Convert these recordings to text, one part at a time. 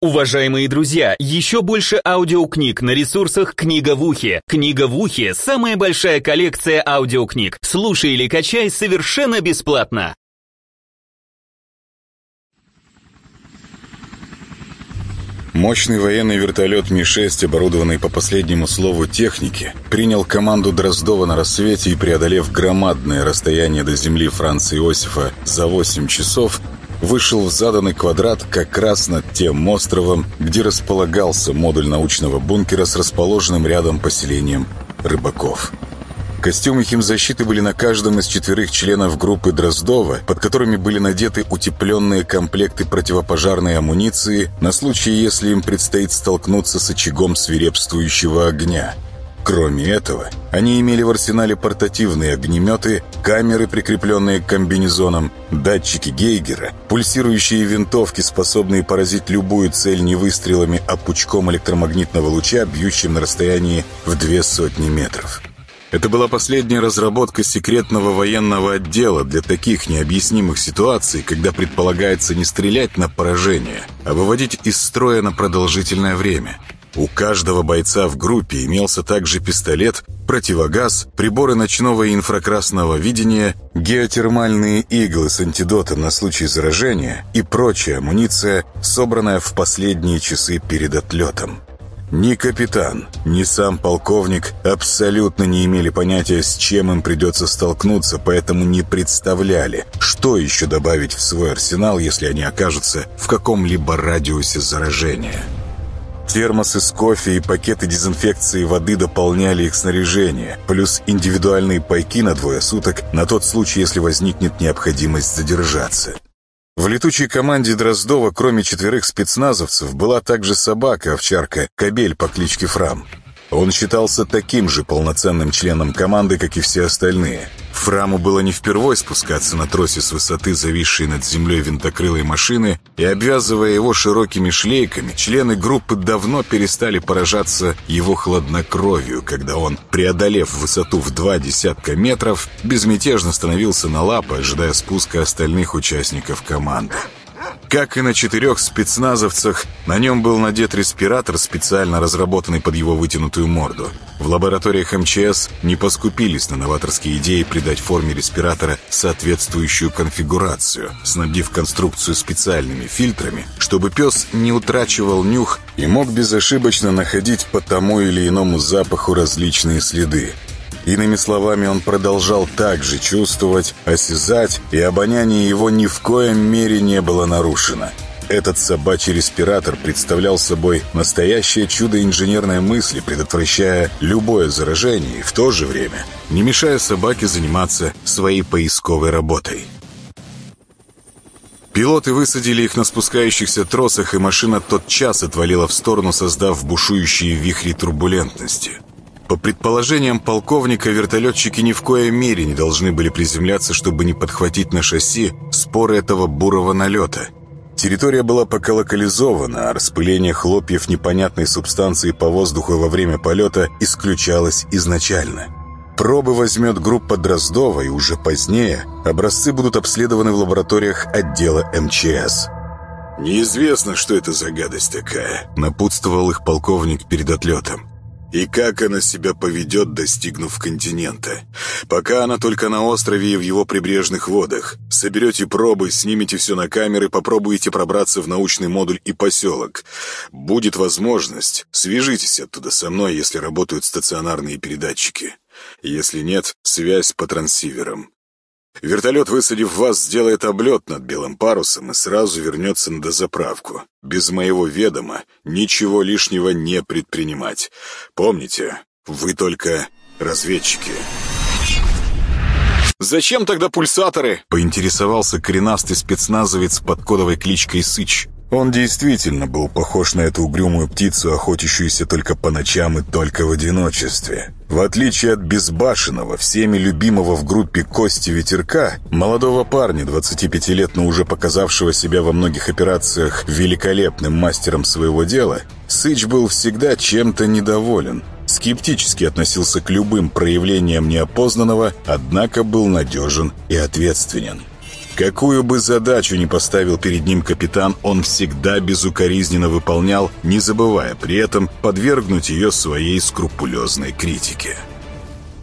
Уважаемые друзья, еще больше аудиокниг на ресурсах «Книга в ухе». «Книга в ухе» — самая большая коллекция аудиокниг. Слушай или качай совершенно бесплатно. Мощный военный вертолет Ми-6, оборудованный по последнему слову техники, принял команду Дроздова на рассвете и, преодолев громадное расстояние до земли Франца Иосифа за 8 часов, вышел в заданный квадрат как раз над тем островом, где располагался модуль научного бункера с расположенным рядом поселением рыбаков. Костюмы химзащиты были на каждом из четверых членов группы Дроздова, под которыми были надеты утепленные комплекты противопожарной амуниции на случай, если им предстоит столкнуться с очагом свирепствующего огня – Кроме этого, они имели в арсенале портативные огнеметы, камеры, прикрепленные к комбинезонам, датчики Гейгера, пульсирующие винтовки, способные поразить любую цель не выстрелами, а пучком электромагнитного луча, бьющим на расстоянии в две сотни метров. Это была последняя разработка секретного военного отдела для таких необъяснимых ситуаций, когда предполагается не стрелять на поражение, а выводить из строя на продолжительное время – у каждого бойца в группе имелся также пистолет, противогаз, приборы ночного и инфракрасного видения, геотермальные иглы с антидотом на случай заражения и прочая амуниция, собранная в последние часы перед отлетом. Ни капитан, ни сам полковник абсолютно не имели понятия, с чем им придется столкнуться, поэтому не представляли, что еще добавить в свой арсенал, если они окажутся в каком-либо радиусе заражения. Термосы с кофе и пакеты дезинфекции воды дополняли их снаряжение, плюс индивидуальные пайки на двое суток на тот случай, если возникнет необходимость задержаться. В летучей команде Дроздова, кроме четверых спецназовцев, была также собака-овчарка, кобель по кличке Фрам. Он считался таким же полноценным членом команды, как и все остальные. Фраму было не впервой спускаться на тросе с высоты зависшей над землей винтокрылой машины, и, обвязывая его широкими шлейками, члены группы давно перестали поражаться его хладнокровию, когда он, преодолев высоту в два десятка метров, безмятежно становился на лапы, ожидая спуска остальных участников команды. Как и на четырех спецназовцах, на нем был надет респиратор, специально разработанный под его вытянутую морду. В лабораториях МЧС не поскупились на новаторские идеи придать форме респиратора соответствующую конфигурацию, снабдив конструкцию специальными фильтрами, чтобы пес не утрачивал нюх и мог безошибочно находить по тому или иному запаху различные следы. Иными словами, он продолжал так же чувствовать, осязать, и обоняние его ни в коем мере не было нарушено. Этот собачий респиратор представлял собой настоящее чудо инженерной мысли, предотвращая любое заражение и в то же время не мешая собаке заниматься своей поисковой работой. Пилоты высадили их на спускающихся тросах, и машина тотчас отвалила в сторону, создав бушующие вихри турбулентности. По предположениям полковника, вертолетчики ни в коей мере не должны были приземляться, чтобы не подхватить на шасси споры этого бурого налета. Территория была пока локализована, а распыление хлопьев непонятной субстанции по воздуху во время полета исключалось изначально. Пробы возьмет группа Дроздова, и уже позднее образцы будут обследованы в лабораториях отдела МЧС. «Неизвестно, что это за гадость такая», — напутствовал их полковник перед отлетом и как она себя поведет, достигнув континента. Пока она только на острове и в его прибрежных водах. Соберете пробы, снимете все на камеры, попробуете пробраться в научный модуль и поселок. Будет возможность, свяжитесь оттуда со мной, если работают стационарные передатчики. Если нет, связь по трансиверам. Вертолет, высадив вас, сделает облет над белым парусом и сразу вернется на дозаправку. Без моего ведома ничего лишнего не предпринимать. Помните, вы только разведчики. «Зачем тогда пульсаторы?» — поинтересовался коренастый спецназовец под кодовой кличкой Сыч. Он действительно был похож на эту угрюмую птицу, охотящуюся только по ночам и только в одиночестве. В отличие от безбашенного, всеми любимого в группе Кости Ветерка, молодого парня, 25 лет, но уже показавшего себя во многих операциях великолепным мастером своего дела, Сыч был всегда чем-то недоволен. Скептически относился к любым проявлениям неопознанного, однако был надежен и ответственен. Какую бы задачу ни поставил перед ним капитан, он всегда безукоризненно выполнял, не забывая при этом подвергнуть ее своей скрупулезной критике.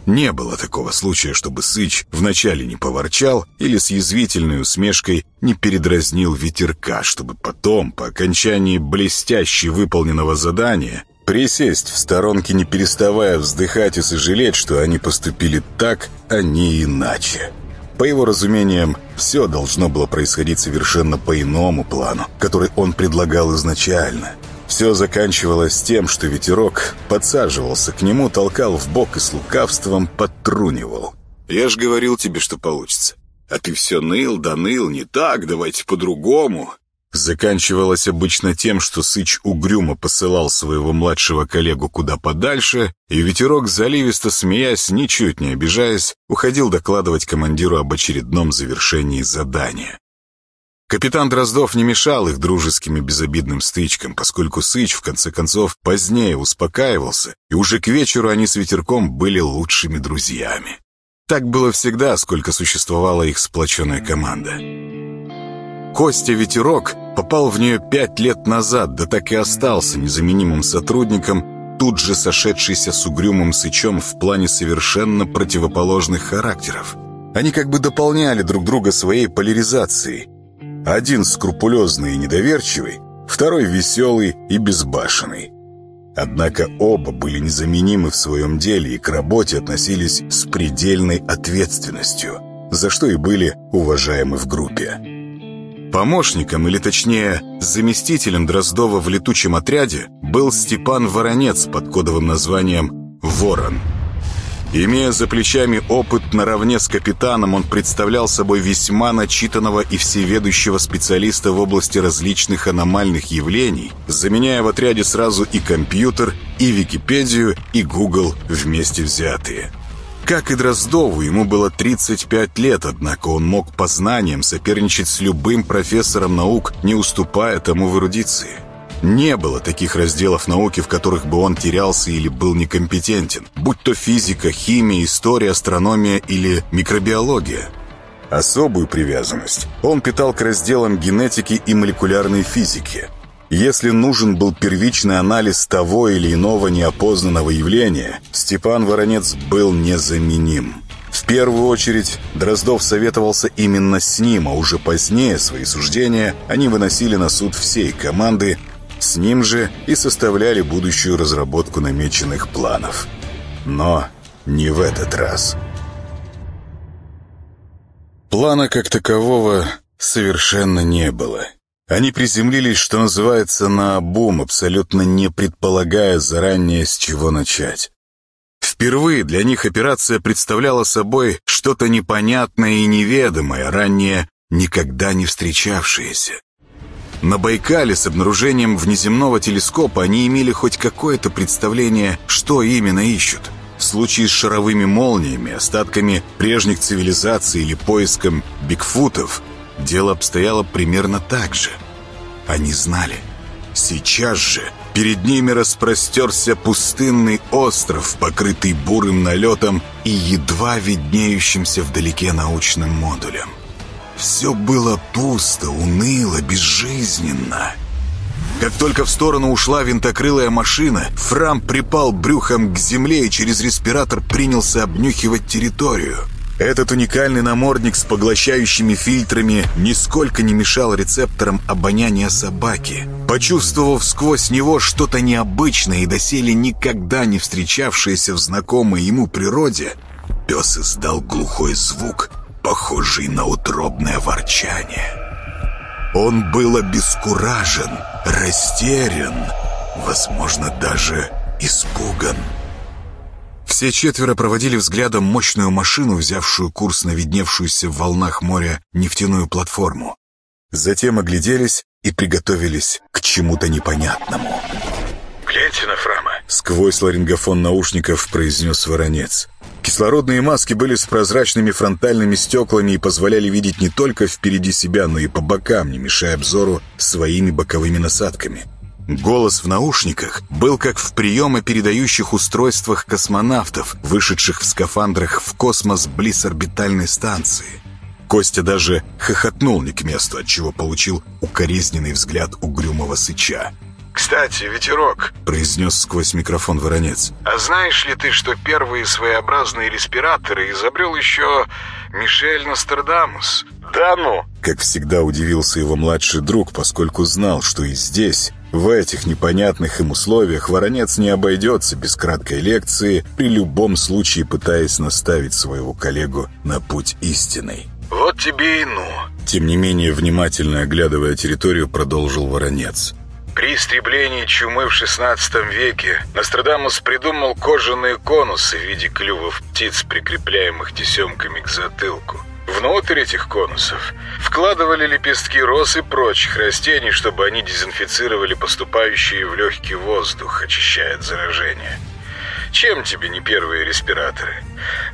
Не было такого случая, чтобы Сыч вначале не поворчал или с язвительной усмешкой не передразнил ветерка, чтобы потом, по окончании блестяще выполненного задания, присесть в сторонке, не переставая вздыхать и сожалеть, что они поступили так, а не иначе. По его разумениям, все должно было происходить совершенно по иному плану, который он предлагал изначально. Все заканчивалось тем, что ветерок подсаживался к нему, толкал в бок и с лукавством подтрунивал. «Я ж говорил тебе, что получится. А ты все ныл да ныл, не так, давайте по-другому заканчивалось обычно тем, что Сыч угрюмо посылал своего младшего коллегу куда подальше, и ветерок, заливисто смеясь, ничуть не обижаясь, уходил докладывать командиру об очередном завершении задания. Капитан Дроздов не мешал их дружеским и безобидным стычкам, поскольку Сыч, в конце концов, позднее успокаивался, и уже к вечеру они с ветерком были лучшими друзьями. Так было всегда, сколько существовала их сплоченная команда. Костя Ветерок попал в нее пять лет назад, да так и остался незаменимым сотрудником, тут же сошедшийся с угрюмым сычом в плане совершенно противоположных характеров. Они как бы дополняли друг друга своей поляризацией. Один скрупулезный и недоверчивый, второй веселый и безбашенный. Однако оба были незаменимы в своем деле и к работе относились с предельной ответственностью, за что и были уважаемы в группе. Помощником, или точнее, заместителем Дроздова в летучем отряде был Степан Воронец под кодовым названием «Ворон». Имея за плечами опыт наравне с капитаном, он представлял собой весьма начитанного и всеведущего специалиста в области различных аномальных явлений, заменяя в отряде сразу и компьютер, и Википедию, и Google вместе взятые. Как и Дроздову, ему было 35 лет, однако он мог по знаниям соперничать с любым профессором наук, не уступая тому в эрудиции. Не было таких разделов науки, в которых бы он терялся или был некомпетентен, будь то физика, химия, история, астрономия или микробиология. Особую привязанность он питал к разделам генетики и молекулярной физики – если нужен был первичный анализ того или иного неопознанного явления, Степан Воронец был незаменим. В первую очередь Дроздов советовался именно с ним, а уже позднее свои суждения они выносили на суд всей команды, с ним же и составляли будущую разработку намеченных планов. Но не в этот раз. Плана как такового совершенно не было. Они приземлились, что называется, на обум, абсолютно не предполагая заранее, с чего начать. Впервые для них операция представляла собой что-то непонятное и неведомое, ранее никогда не встречавшееся. На Байкале с обнаружением внеземного телескопа они имели хоть какое-то представление, что именно ищут. В случае с шаровыми молниями, остатками прежних цивилизаций или поиском бигфутов – Дело обстояло примерно так же. Они знали. Сейчас же перед ними распростерся пустынный остров, покрытый бурым налетом и едва виднеющимся вдалеке научным модулем. Все было пусто, уныло, безжизненно. Как только в сторону ушла винтокрылая машина, Фрам припал брюхом к земле и через респиратор принялся обнюхивать территорию. Этот уникальный намордник с поглощающими фильтрами нисколько не мешал рецепторам обоняния собаки. Почувствовав сквозь него что-то необычное и доселе никогда не встречавшееся в знакомой ему природе, пес издал глухой звук, похожий на утробное ворчание. Он был обескуражен, растерян, возможно, даже испуган. Все четверо проводили взглядом мощную машину, взявшую курс на видневшуюся в волнах моря нефтяную платформу. Затем огляделись и приготовились к чему-то непонятному. «Гляньте на Фрама!» Сквозь ларингофон наушников произнес Воронец. Кислородные маски были с прозрачными фронтальными стеклами и позволяли видеть не только впереди себя, но и по бокам, не мешая обзору своими боковыми насадками. Голос в наушниках был как в приемо-передающих устройствах космонавтов, вышедших в скафандрах в космос близ орбитальной станции. Костя даже хохотнул не к месту, отчего получил укоризненный взгляд угрюмого сыча. «Кстати, ветерок», — произнес сквозь микрофон Воронец. «А знаешь ли ты, что первые своеобразные респираторы изобрел еще Мишель Нострадамус?» «Да ну!» Как всегда удивился его младший друг, поскольку знал, что и здесь, в этих непонятных им условиях, Воронец не обойдется без краткой лекции, при любом случае пытаясь наставить своего коллегу на путь истинный. «Вот тебе и ну!» Тем не менее, внимательно оглядывая территорию, продолжил Воронец. При истреблении чумы в XVI веке Нострадамус придумал кожаные конусы в виде клювов птиц, прикрепляемых тесемками к затылку. Внутрь этих конусов вкладывали лепестки роз и прочих растений, чтобы они дезинфицировали поступающий в легкий воздух, очищая от заражения. Чем тебе не первые респираторы?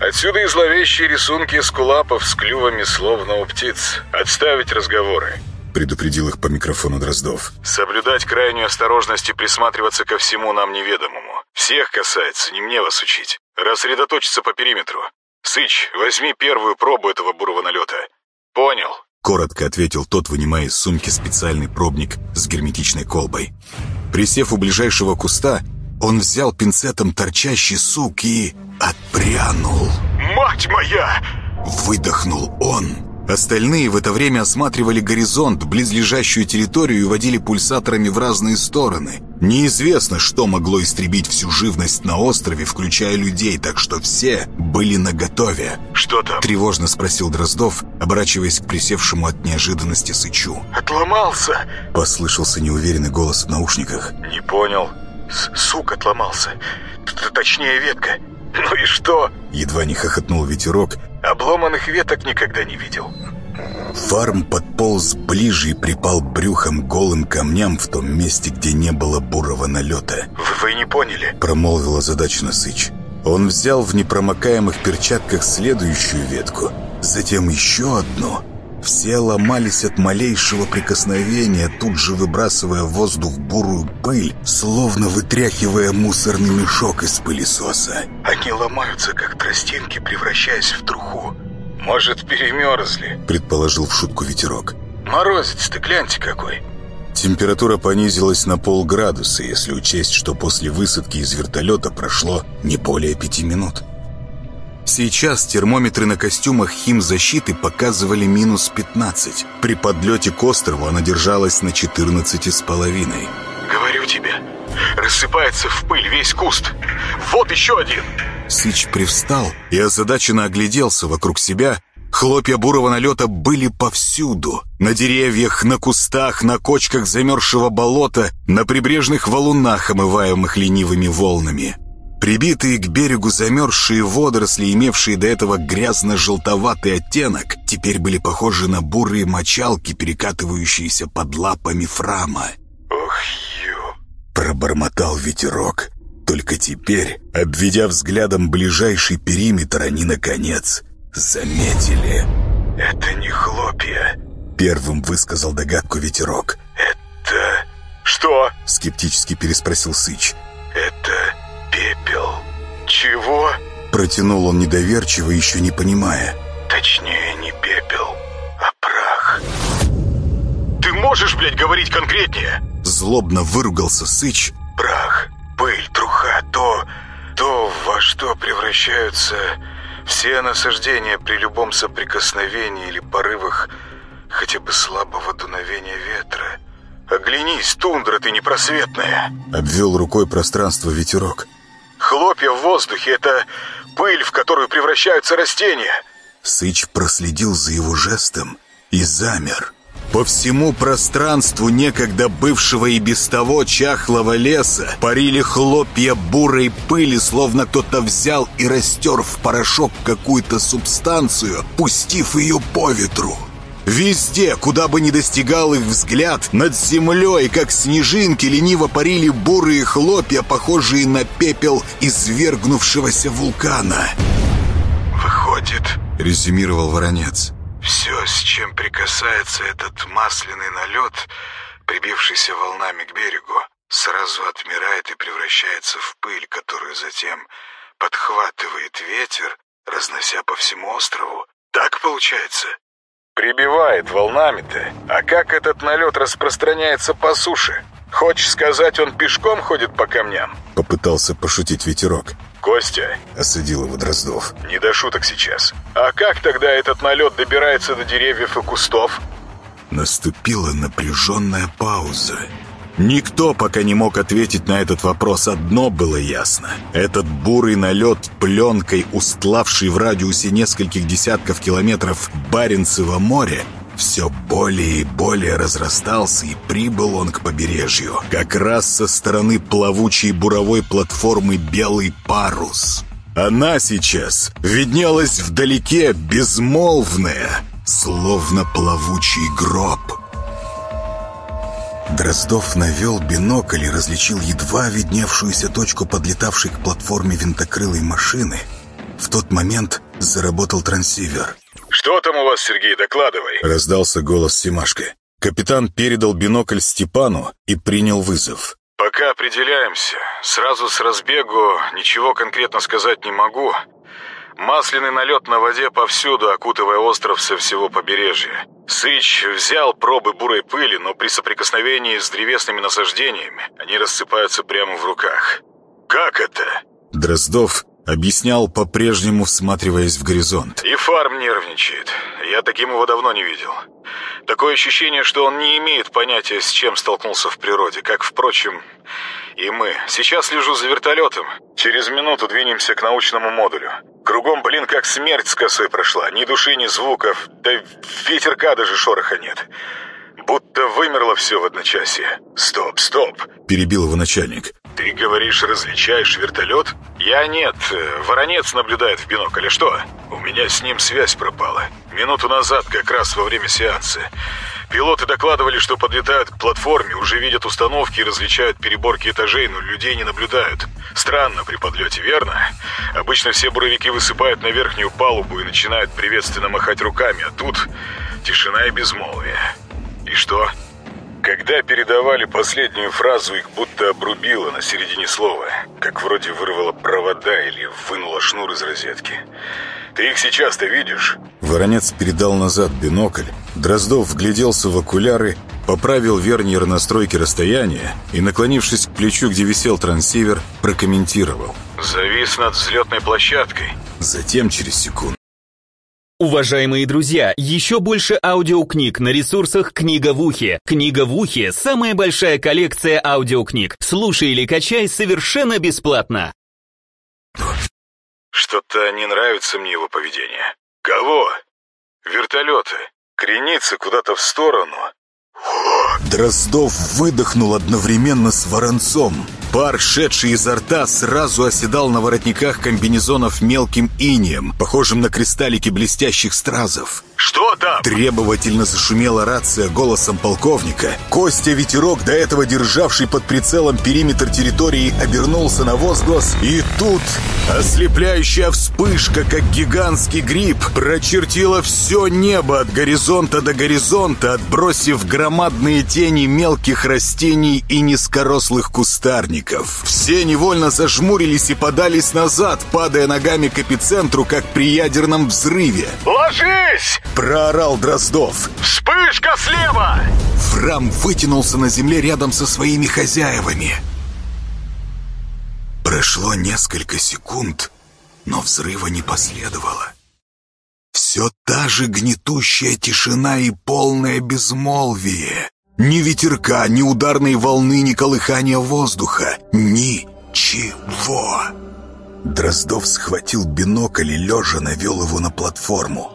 Отсюда и зловещие рисунки эскулапов с клювами, словно у птиц. Отставить разговоры предупредил их по микрофону Дроздов. «Соблюдать крайнюю осторожность и присматриваться ко всему нам неведомому. Всех касается, не мне вас учить. Рассредоточиться по периметру. Сыч, возьми первую пробу этого бурого налета. Понял?» Коротко ответил тот, вынимая из сумки специальный пробник с герметичной колбой. Присев у ближайшего куста, он взял пинцетом торчащий сук и отпрянул. «Мать моя!» Выдохнул он Остальные в это время осматривали горизонт, близлежащую территорию и водили пульсаторами в разные стороны. Неизвестно, что могло истребить всю живность на острове, включая людей, так что все были наготове. «Что там?» – тревожно спросил Дроздов, оборачиваясь к присевшему от неожиданности Сычу. «Отломался!» – послышался неуверенный голос в наушниках. «Не понял. С Сук отломался. Т Точнее, ветка. Ну и что?» Едва не хохотнул ветерок, Обломанных веток никогда не видел. Фарм подполз ближе и припал брюхом голым камням в том месте, где не было бурого налета. «Вы не поняли?» Промолвил озадаченно Сыч. Он взял в непромокаемых перчатках следующую ветку, затем еще одну — все ломались от малейшего прикосновения, тут же выбрасывая в воздух бурую пыль, словно вытряхивая мусорный мешок из пылесоса. «Они ломаются, как тростинки, превращаясь в труху. Может, перемерзли?» — предположил в шутку ветерок. «Морозец-то гляньте какой!» Температура понизилась на полградуса, если учесть, что после высадки из вертолета прошло не более пяти минут. Сейчас термометры на костюмах химзащиты показывали минус 15. При подлете к острову она держалась на 14,5. «Говорю тебе, рассыпается в пыль весь куст. Вот еще один!» Сыч привстал и озадаченно огляделся вокруг себя. Хлопья бурого налета были повсюду. На деревьях, на кустах, на кочках замерзшего болота, на прибрежных валунах, омываемых ленивыми волнами. Прибитые к берегу замерзшие водоросли, имевшие до этого грязно-желтоватый оттенок, теперь были похожи на бурые мочалки, перекатывающиеся под лапами Фрама. «Ох, ё!» — пробормотал ветерок. Только теперь, обведя взглядом ближайший периметр, они, наконец, заметили. «Это не хлопья», — первым высказал догадку ветерок. «Это...» «Что?» — скептически переспросил Сыч. «Это пепел». «Чего?» Протянул он недоверчиво, еще не понимая. «Точнее, не пепел, а прах». «Ты можешь, блядь, говорить конкретнее?» Злобно выругался Сыч. «Прах, пыль, труха, то, то, во что превращаются все насаждения при любом соприкосновении или порывах хотя бы слабого дуновения ветра. Оглянись, тундра ты непросветная!» Обвел рукой пространство ветерок. Хлопья в воздухе — это пыль, в которую превращаются растения. Сыч проследил за его жестом и замер. По всему пространству некогда бывшего и без того чахлого леса парили хлопья бурой пыли, словно кто-то взял и растер в порошок какую-то субстанцию, пустив ее по ветру. Везде, куда бы ни достигал их взгляд, над землей, как снежинки, лениво парили бурые хлопья, похожие на пепел извергнувшегося вулкана. «Выходит», — резюмировал Воронец, «все, с чем прикасается этот масляный налет, прибившийся волнами к берегу, сразу отмирает и превращается в пыль, которую затем подхватывает ветер, разнося по всему острову. Так получается?» Прибивает волнами-то. А как этот налет распространяется по суше? Хочешь сказать, он пешком ходит по камням?» Попытался пошутить ветерок. «Костя!» — осадил его Дроздов. «Не до шуток сейчас. А как тогда этот налет добирается до деревьев и кустов?» Наступила напряженная пауза. Никто пока не мог ответить на этот вопрос. Одно было ясно. Этот бурый налет пленкой, устлавший в радиусе нескольких десятков километров Баренцево море, все более и более разрастался, и прибыл он к побережью. Как раз со стороны плавучей буровой платформы «Белый парус». Она сейчас виднелась вдалеке, безмолвная, словно плавучий гроб. Дроздов навел бинокль и различил едва видневшуюся точку подлетавшей к платформе винтокрылой машины. В тот момент заработал трансивер. «Что там у вас, Сергей, докладывай?» Раздался голос Симашка. Капитан передал бинокль Степану и принял вызов. «Пока определяемся. Сразу с разбегу ничего конкретно сказать не могу. Масляный налет на воде повсюду, окутывая остров со всего побережья. Сыч взял пробы бурой пыли, но при соприкосновении с древесными насаждениями они рассыпаются прямо в руках. «Как это?» Дроздов объяснял, по-прежнему всматриваясь в горизонт. «И фарм нервничает. Я таким его давно не видел. Такое ощущение, что он не имеет понятия, с чем столкнулся в природе, как, впрочем, и мы. Сейчас лежу за вертолетом. Через минуту двинемся к научному модулю. Кругом, блин, как смерть с косой прошла. Ни души, ни звуков. Да ветерка даже шороха нет. Будто вымерло все в одночасье. Стоп, стоп. Перебил его начальник. Ты говоришь, различаешь вертолет? Я нет. Воронец наблюдает в бинокль. Что? У меня с ним связь пропала. Минуту назад, как раз во время сеанса. Пилоты докладывали, что подлетают к платформе, уже видят установки и различают переборки этажей, но людей не наблюдают. Странно при подлете, верно? Обычно все буровики высыпают на верхнюю палубу и начинают приветственно махать руками, а тут тишина и безмолвие. И что? Когда передавали последнюю фразу, их будто обрубило на середине слова, как вроде вырвало провода или вынуло шнур из розетки. Ты их сейчас-то видишь?» Воронец передал назад бинокль. Дроздов вгляделся в окуляры, поправил верньер настройки расстояния и, наклонившись к плечу, где висел трансивер, прокомментировал. «Завис над взлетной площадкой». Затем через секунду. Уважаемые друзья, еще больше аудиокниг на ресурсах «Книга в ухе». «Книга в ухе» — самая большая коллекция аудиокниг. Слушай или качай совершенно бесплатно. Что-то не нравится мне его поведение. Кого? Вертолеты. Кренится куда-то в сторону. Дроздов выдохнул одновременно с Воронцом. Пар, шедший изо рта, сразу оседал на воротниках комбинезонов мелким инием, похожим на кристаллики блестящих стразов. «Что там?» Требовательно зашумела рация голосом полковника. Костя Ветерок, до этого державший под прицелом периметр территории, обернулся на возглас. И тут ослепляющая вспышка, как гигантский гриб, прочертила все небо от горизонта до горизонта, отбросив громадные тени мелких растений и низкорослых кустарников. Все невольно зажмурились и подались назад, падая ногами к эпицентру, как при ядерном взрыве. «Ложись!» Проорал Дроздов. «Вспышка слева!» Фрам вытянулся на земле рядом со своими хозяевами. Прошло несколько секунд, но взрыва не последовало. Все та же гнетущая тишина и полное безмолвие. Ни ветерка, ни ударной волны, ни колыхания воздуха. Ничего. Дроздов схватил бинокль и лежа навел его на платформу.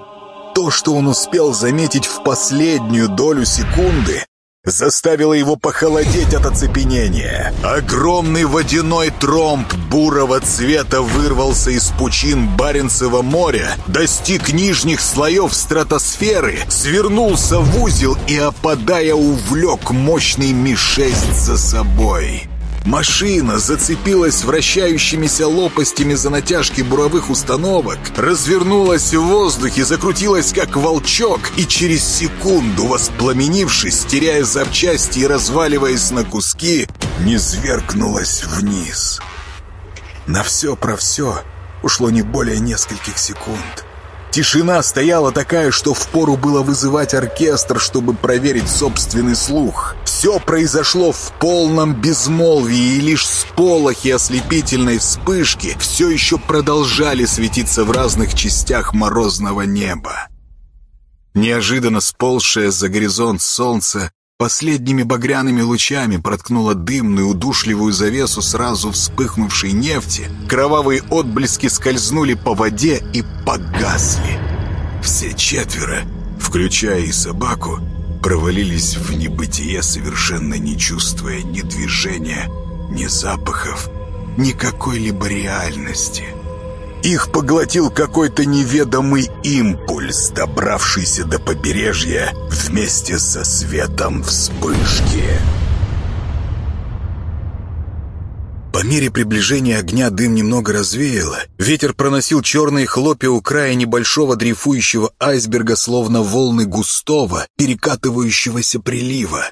То, что он успел заметить в последнюю долю секунды, заставило его похолодеть от оцепенения. Огромный водяной тромб бурого цвета вырвался из пучин Баренцева моря, достиг нижних слоев стратосферы, свернулся в узел и, опадая, увлек мощный Ми-6 за собой. Машина зацепилась вращающимися лопастями за натяжки буровых установок, развернулась в воздухе, закрутилась как волчок и через секунду, воспламенившись, теряя запчасти и разваливаясь на куски, низвергнулась вниз. На все про все ушло не более нескольких секунд. Тишина стояла такая, что впору было вызывать оркестр, чтобы проверить собственный слух. Все произошло в полном безмолвии, и лишь сполохи ослепительной вспышки все еще продолжали светиться в разных частях морозного неба. Неожиданно сползшее за горизонт солнце последними багряными лучами проткнуло дымную удушливую завесу сразу вспыхнувшей нефти, кровавые отблески скользнули по воде и погасли. Все четверо, включая и собаку, провалились в небытие, совершенно не чувствуя ни движения, ни запахов, ни какой-либо реальности. Их поглотил какой-то неведомый импульс, добравшийся до побережья вместе со светом вспышки. По мере приближения огня дым немного развеяло. Ветер проносил черные хлопья у края небольшого дрейфующего айсберга, словно волны густого, перекатывающегося прилива.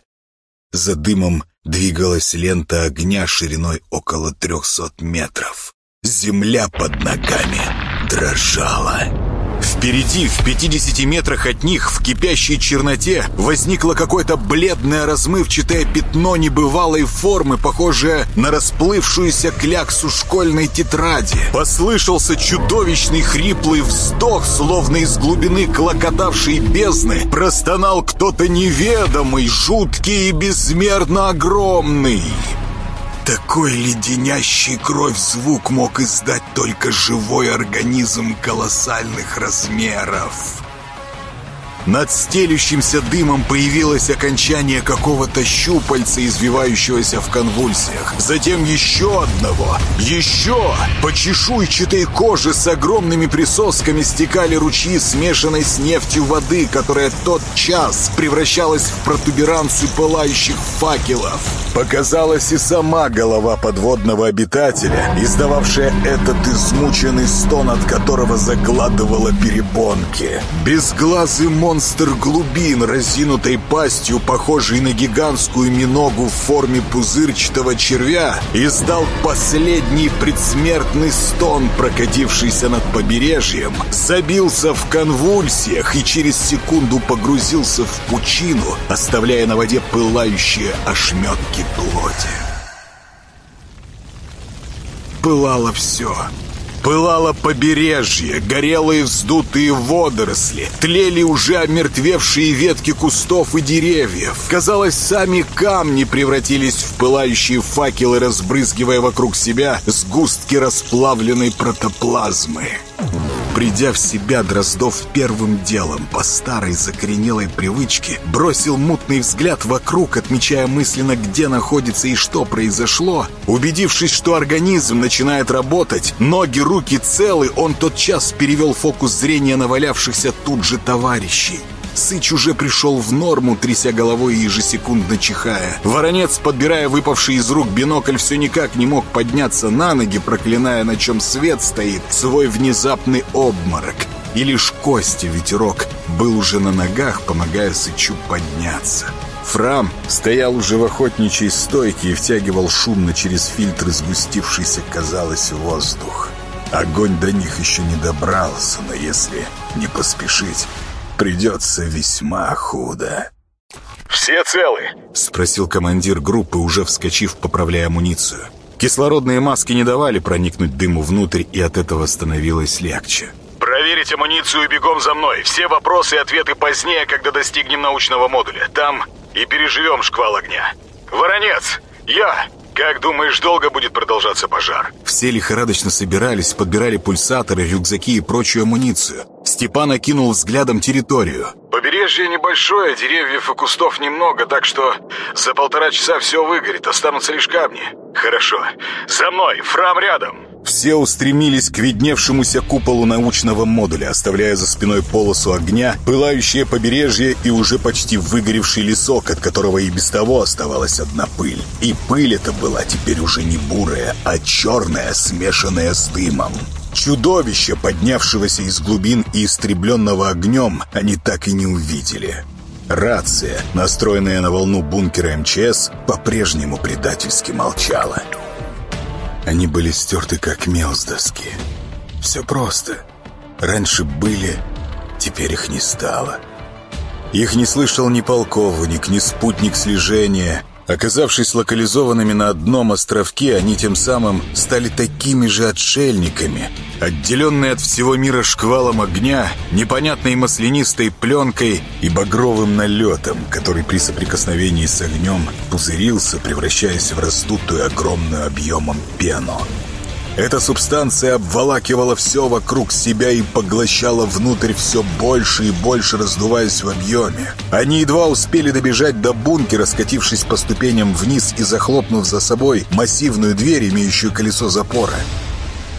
За дымом двигалась лента огня шириной около трехсот метров. Земля под ногами дрожала. Впереди, в 50 метрах от них, в кипящей черноте, возникло какое-то бледное размывчатое пятно небывалой формы, похожее на расплывшуюся кляксу школьной тетради. Послышался чудовищный хриплый вздох, словно из глубины клокотавшей бездны. Простонал кто-то неведомый, жуткий и безмерно огромный. Такой леденящий кровь звук мог издать только живой организм колоссальных размеров. Над стелющимся дымом появилось окончание какого-то щупальца, извивающегося в конвульсиях. Затем еще одного. Еще! По чешуйчатой коже с огромными присосками стекали ручьи, смешанной с нефтью воды, которая тот час превращалась в протуберанцию пылающих факелов. Показалась и сама голова подводного обитателя, издававшая этот измученный стон, от которого загладывала перепонки. Безглазый монстр монстр глубин, разинутой пастью, похожий на гигантскую миногу в форме пузырчатого червя, издал последний предсмертный стон, прокатившийся над побережьем, забился в конвульсиях и через секунду погрузился в пучину, оставляя на воде пылающие ошметки плоти. Пылало все — Пылало побережье, горелые вздутые водоросли, тлели уже омертвевшие ветки кустов и деревьев. Казалось, сами камни превратились в пылающие факелы, разбрызгивая вокруг себя сгустки расплавленной протоплазмы. Придя в себя, Дроздов первым делом по старой закоренелой привычке бросил мутный взгляд вокруг, отмечая мысленно, где находится и что произошло. Убедившись, что организм начинает работать, ноги, руки целы, он тотчас перевел фокус зрения на валявшихся тут же товарищей. Сыч уже пришел в норму, тряся головой и ежесекундно чихая. Воронец, подбирая выпавший из рук бинокль, все никак не мог подняться на ноги, проклиная, на чем свет стоит, свой внезапный обморок. И лишь Костя ветерок был уже на ногах, помогая Сычу подняться. Фрам стоял уже в охотничьей стойке и втягивал шумно через фильтры сгустившийся, казалось, воздух. Огонь до них еще не добрался, но если не поспешить, придется весьма худо. «Все целы?» — спросил командир группы, уже вскочив, поправляя амуницию. Кислородные маски не давали проникнуть дыму внутрь, и от этого становилось легче. «Проверить амуницию и бегом за мной. Все вопросы и ответы позднее, когда достигнем научного модуля. Там и переживем шквал огня. Воронец, я «Как думаешь, долго будет продолжаться пожар?» Все лихорадочно собирались, подбирали пульсаторы, рюкзаки и прочую амуницию. Степан окинул взглядом территорию. «Побережье небольшое, деревьев и кустов немного, так что за полтора часа все выгорит, останутся лишь камни». «Хорошо. За мной, Фрам рядом!» Все устремились к видневшемуся куполу научного модуля, оставляя за спиной полосу огня, пылающее побережье и уже почти выгоревший лесок, от которого и без того оставалась одна пыль. И пыль эта была теперь уже не бурая, а черная, смешанная с дымом. Чудовище, поднявшегося из глубин и истребленного огнем, они так и не увидели. Рация, настроенная на волну бункера МЧС, по-прежнему предательски молчала. Они были стерты как мел с доски. Все просто. Раньше были, теперь их не стало. Их не слышал ни полковник, ни спутник слежения — Оказавшись локализованными на одном островке, они тем самым стали такими же отшельниками, отделенные от всего мира шквалом огня, непонятной маслянистой пленкой и багровым налетом, который при соприкосновении с огнем пузырился, превращаясь в раздутую огромную объемом пену. Эта субстанция обволакивала все вокруг себя и поглощала внутрь все больше и больше, раздуваясь в объеме. Они едва успели добежать до бункера, скатившись по ступеням вниз и захлопнув за собой массивную дверь, имеющую колесо запора.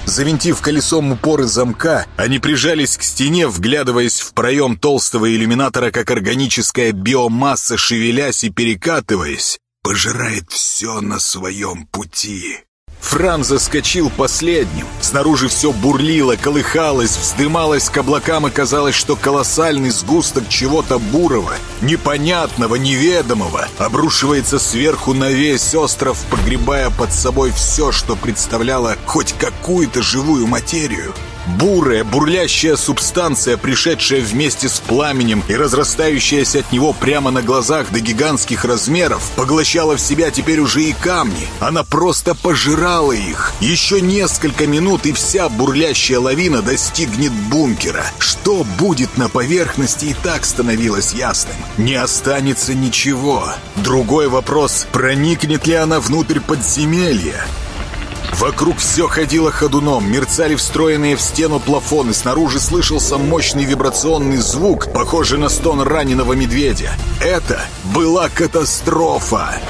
Завинтив колесом упоры замка, они прижались к стене, вглядываясь в проем толстого иллюминатора, как органическая биомасса, шевелясь и перекатываясь, пожирает все на своем пути. Фрам заскочил последним. Снаружи все бурлило, колыхалось, вздымалось к облакам, и казалось, что колоссальный сгусток чего-то бурого, непонятного, неведомого, обрушивается сверху на весь остров, погребая под собой все, что представляло хоть какую-то живую материю. Бурая, бурлящая субстанция, пришедшая вместе с пламенем и разрастающаяся от него прямо на глазах до гигантских размеров, поглощала в себя теперь уже и камни. Она просто пожирала их. Еще несколько минут, и вся бурлящая лавина достигнет бункера. Что будет на поверхности, и так становилось ясным. Не останется ничего. Другой вопрос, проникнет ли она внутрь подземелья? Вокруг все ходило ходуном, мерцали встроенные в стену плафоны, снаружи слышался мощный вибрационный звук, похожий на стон раненого медведя. Это была катастрофа!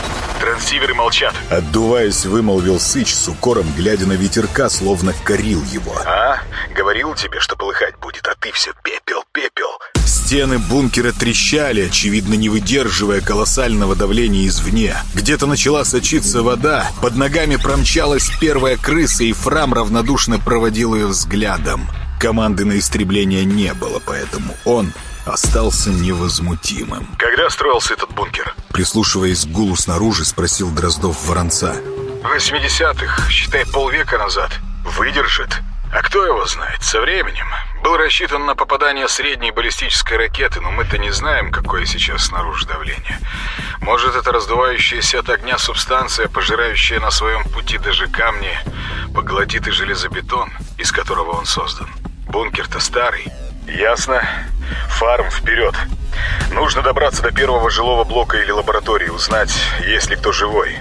Трансиверы молчат. Отдуваясь, вымолвил Сыч с укором, глядя на ветерка, словно корил его. А? Говорил тебе, что полыхать будет, а ты все пепел, пепел. Стены бункера трещали, очевидно, не выдерживая колоссального давления извне. Где-то начала сочиться вода, под ногами промчалась первая крыса, и Фрам равнодушно проводил ее взглядом. Команды на истребление не было, поэтому он остался невозмутимым. Когда строился этот бункер? Прислушиваясь к гулу снаружи, спросил Дроздов Воронца. В 80-х, считай, полвека назад. Выдержит? А кто его знает? Со временем. Был рассчитан на попадание средней баллистической ракеты, но мы-то не знаем, какое сейчас снаружи давление. Может, это раздувающаяся от огня субстанция, пожирающая на своем пути даже камни, поглотит и железобетон, из которого он создан. Бункер-то старый. Ясно. Фарм вперед. Нужно добраться до первого жилого блока или лаборатории, узнать, есть ли кто живой.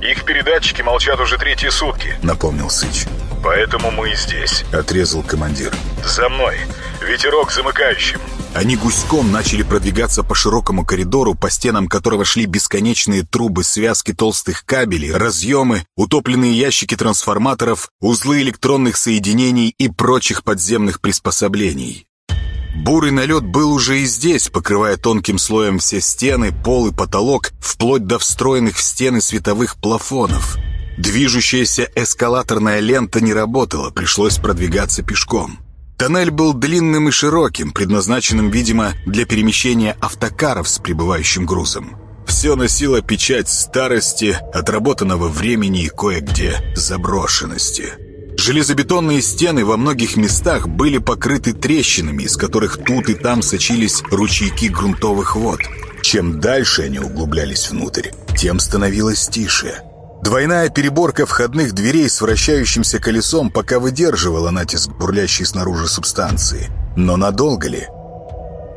Их передатчики молчат уже третьи сутки. Напомнил Сыч. Поэтому мы и здесь. Отрезал командир. За мной. Ветерок замыкающим. Они гуськом начали продвигаться по широкому коридору, по стенам которого шли бесконечные трубы, связки толстых кабелей, разъемы, утопленные ящики трансформаторов, узлы электронных соединений и прочих подземных приспособлений. Бурый налет был уже и здесь, покрывая тонким слоем все стены, пол и потолок, вплоть до встроенных в стены световых плафонов. Движущаяся эскалаторная лента не работала, пришлось продвигаться пешком. Тоннель был длинным и широким, предназначенным, видимо, для перемещения автокаров с прибывающим грузом. Все носило печать старости, отработанного времени и кое-где заброшенности. Железобетонные стены во многих местах были покрыты трещинами, из которых тут и там сочились ручейки грунтовых вод. Чем дальше они углублялись внутрь, тем становилось тише. Двойная переборка входных дверей с вращающимся колесом пока выдерживала натиск бурлящей снаружи субстанции. Но надолго ли?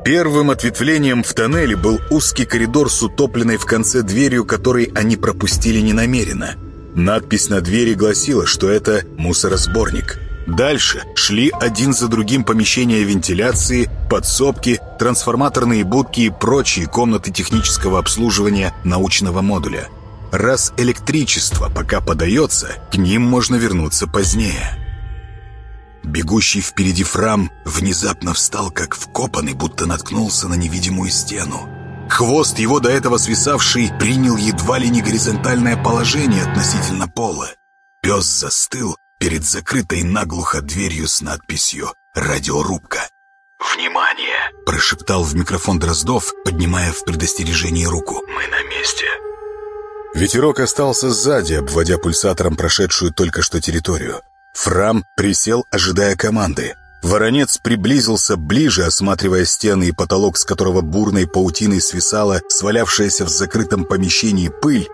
Первым ответвлением в тоннеле был узкий коридор с утопленной в конце дверью, который они пропустили ненамеренно – Надпись на двери гласила, что это мусоросборник. Дальше шли один за другим помещения вентиляции, подсобки, трансформаторные будки и прочие комнаты технического обслуживания научного модуля. Раз электричество пока подается, к ним можно вернуться позднее. Бегущий впереди Фрам внезапно встал, как вкопанный, будто наткнулся на невидимую стену. Хвост его до этого свисавший принял едва ли не горизонтальное положение относительно пола. Пес застыл перед закрытой наглухо дверью с надписью «Радиорубка». «Внимание!» – прошептал в микрофон Дроздов, поднимая в предостережении руку. «Мы на месте!» Ветерок остался сзади, обводя пульсатором прошедшую только что территорию. Фрам присел, ожидая команды. Воронец приблизился ближе, осматривая стены и потолок, с которого бурной паутиной свисала свалявшаяся в закрытом помещении пыль.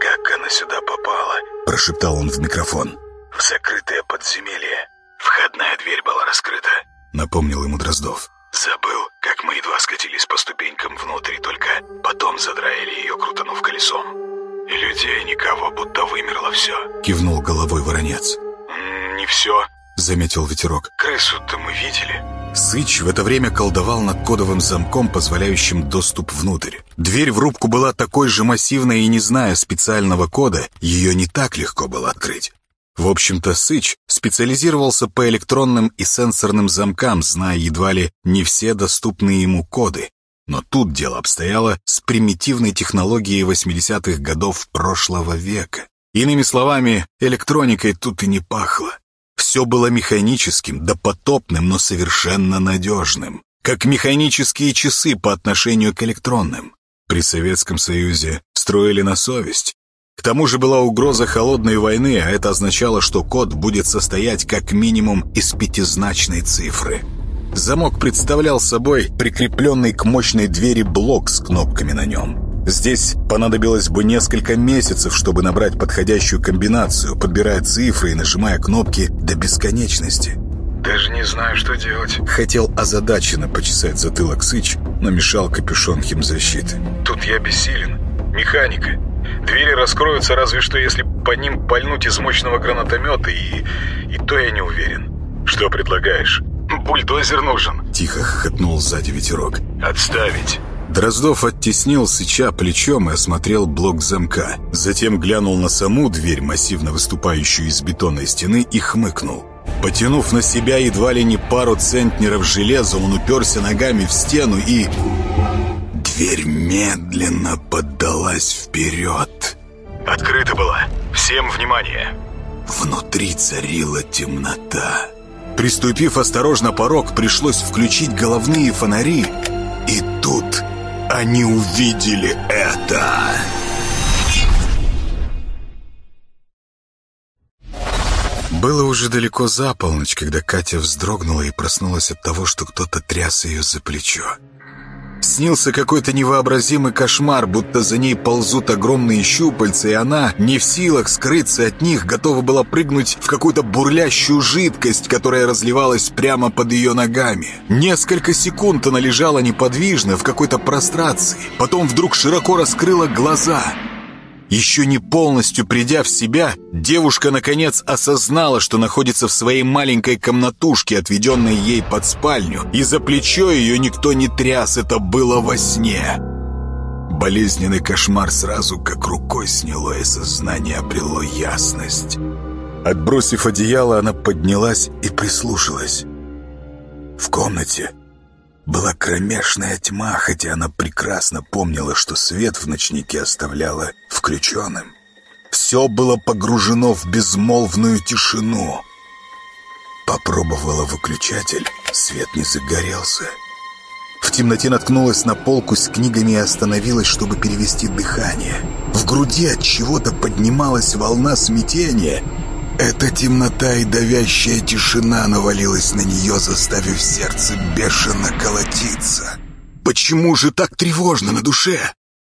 «Как она сюда попала?» – прошептал он в микрофон. «В закрытое подземелье. Входная дверь была раскрыта», – напомнил ему Дроздов. «Забыл, как мы едва скатились по ступенькам внутрь, только потом задраили ее, крутанув колесом. И людей никого, будто вымерло все». Кивнул головой Воронец. «Не все», — заметил ветерок. «Крысу-то мы видели». Сыч в это время колдовал над кодовым замком, позволяющим доступ внутрь. Дверь в рубку была такой же массивной, и не зная специального кода, ее не так легко было открыть. В общем-то, Сыч специализировался по электронным и сенсорным замкам, зная едва ли не все доступные ему коды. Но тут дело обстояло с примитивной технологией 80-х годов прошлого века. Иными словами, электроникой тут и не пахло. Все было механическим, допотопным, но совершенно надежным. Как механические часы по отношению к электронным. При Советском Союзе строили на совесть. К тому же была угроза холодной войны, а это означало, что код будет состоять как минимум из пятизначной цифры. Замок представлял собой прикрепленный к мощной двери блок с кнопками на нем. Здесь понадобилось бы несколько месяцев, чтобы набрать подходящую комбинацию, подбирая цифры и нажимая кнопки до бесконечности. «Даже не знаю, что делать». Хотел озадаченно почесать затылок Сыч, но мешал капюшон химзащиты. «Тут я бессилен. Механика. Двери раскроются разве что, если по ним пальнуть из мощного гранатомета, и, и то я не уверен. Что предлагаешь? Бульдозер нужен». Тихо хохотнул сзади ветерок. «Отставить». Дроздов оттеснил Сыча плечом и осмотрел блок замка. Затем глянул на саму дверь, массивно выступающую из бетонной стены, и хмыкнул. Потянув на себя едва ли не пару центнеров железа, он уперся ногами в стену и... Дверь медленно поддалась вперед. «Открыта была. Всем внимание!» Внутри царила темнота. Приступив осторожно порог, пришлось включить головные фонари. И тут они увидели это. Было уже далеко за полночь, когда Катя вздрогнула и проснулась от того, что кто-то тряс ее за плечо. Снился какой-то невообразимый кошмар, будто за ней ползут огромные щупальца, и она, не в силах скрыться от них, готова была прыгнуть в какую-то бурлящую жидкость, которая разливалась прямо под ее ногами. Несколько секунд она лежала неподвижно в какой-то прострации, потом вдруг широко раскрыла глаза — еще не полностью придя в себя, девушка наконец осознала, что находится в своей маленькой комнатушке, отведенной ей под спальню, и за плечо ее никто не тряс, это было во сне. Болезненный кошмар сразу как рукой сняло, и сознание обрело ясность. Отбросив одеяло, она поднялась и прислушалась. В комнате была кромешная тьма, хотя она прекрасно помнила, что свет в ночнике оставляла включенным. Все было погружено в безмолвную тишину. Попробовала выключатель, свет не загорелся. В темноте наткнулась на полку с книгами и остановилась, чтобы перевести дыхание. В груди от чего-то поднималась волна смятения — эта темнота и давящая тишина навалилась на нее, заставив сердце бешено колотиться. Почему же так тревожно на душе?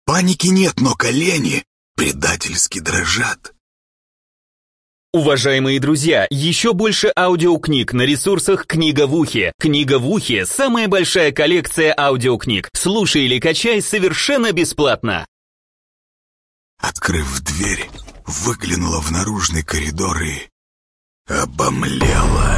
Паники нет, но колени предательски дрожат. Уважаемые друзья, еще больше аудиокниг на ресурсах «Книга в ухе». «Книга в ухе» — самая большая коллекция аудиокниг. Слушай или качай совершенно бесплатно. Открыв дверь, выглянула в наружный коридор и обомлела.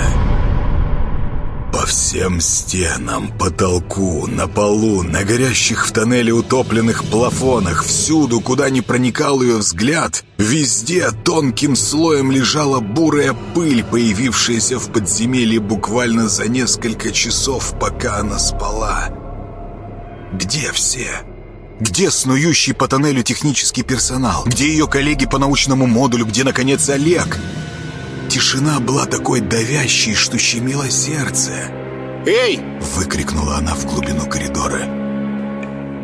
По всем стенам, потолку, на полу, на горящих в тоннеле утопленных плафонах, всюду, куда ни проникал ее взгляд, везде тонким слоем лежала бурая пыль, появившаяся в подземелье буквально за несколько часов, пока она спала. Где все? Где снующий по тоннелю технический персонал? Где ее коллеги по научному модулю? Где, наконец, Олег? Тишина была такой давящей, что щемило сердце. «Эй!» — выкрикнула она в глубину коридора.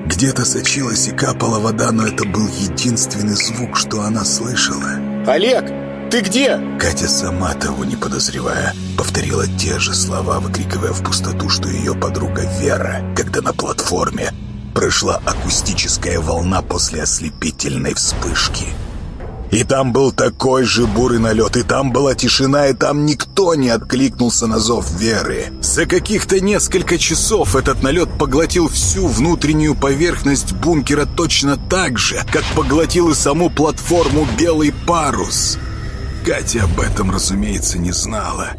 Где-то сочилась и капала вода, но это был единственный звук, что она слышала. «Олег, ты где?» Катя, сама того не подозревая, повторила те же слова, выкрикивая в пустоту, что ее подруга Вера, когда на платформе прошла акустическая волна после ослепительной вспышки. И там был такой же бурый налет, и там была тишина, и там никто не откликнулся на зов Веры. За каких-то несколько часов этот налет поглотил всю внутреннюю поверхность бункера точно так же, как поглотил и саму платформу «Белый парус». Катя об этом, разумеется, не знала,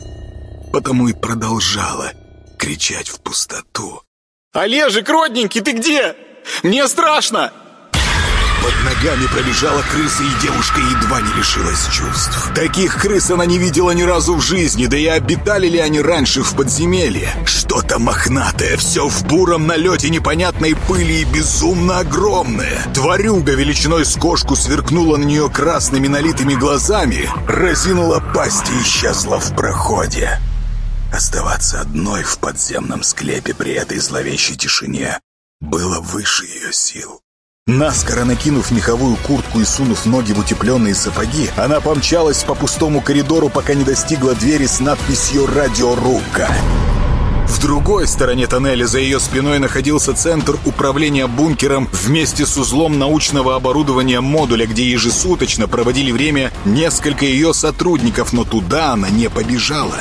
потому и продолжала кричать в пустоту. «Олежек, родненький, ты где? Мне страшно!» Под ногами пробежала крыса, и девушка едва не лишилась чувств. Таких крыс она не видела ни разу в жизни, да и обитали ли они раньше в подземелье. Что-то мохнатое, все в буром налете непонятной пыли и безумно огромное. Тварюга величиной с кошку сверкнула на нее красными налитыми глазами, разинула пасть и исчезла в проходе. Оставаться одной в подземном склепе при этой зловещей тишине было выше ее сил. Наскоро накинув меховую куртку и сунув ноги в утепленные сапоги, она помчалась по пустому коридору, пока не достигла двери с надписью «Радиорубка». В другой стороне тоннеля за ее спиной находился центр управления бункером вместе с узлом научного оборудования модуля, где ежесуточно проводили время несколько ее сотрудников, но туда она не побежала.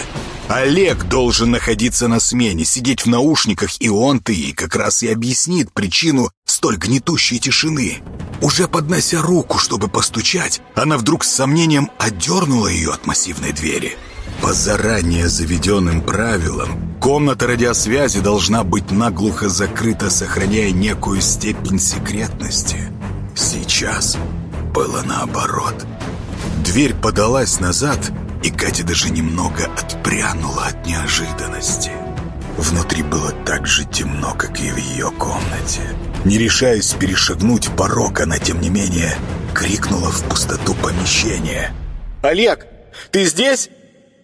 Олег должен находиться на смене, сидеть в наушниках, и он-то ей как раз и объяснит причину столь гнетущей тишины. Уже поднося руку, чтобы постучать, она вдруг с сомнением отдернула ее от массивной двери. По заранее заведенным правилам, комната радиосвязи должна быть наглухо закрыта, сохраняя некую степень секретности. Сейчас было наоборот. Дверь подалась назад — и Катя даже немного отпрянула от неожиданности. Внутри было так же темно, как и в ее комнате. Не решаясь перешагнуть порог, она, тем не менее, крикнула в пустоту помещения. «Олег, ты здесь?»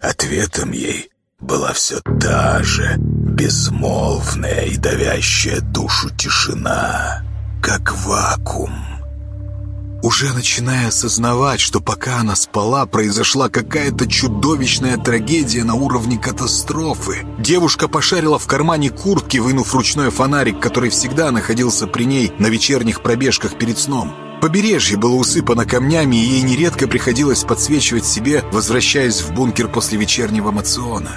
Ответом ей была все та же безмолвная и давящая душу тишина, как вакуум. Уже начиная осознавать, что пока она спала, произошла какая-то чудовищная трагедия на уровне катастрофы. Девушка пошарила в кармане куртки, вынув ручной фонарик, который всегда находился при ней на вечерних пробежках перед сном. Побережье было усыпано камнями, и ей нередко приходилось подсвечивать себе, возвращаясь в бункер после вечернего мациона.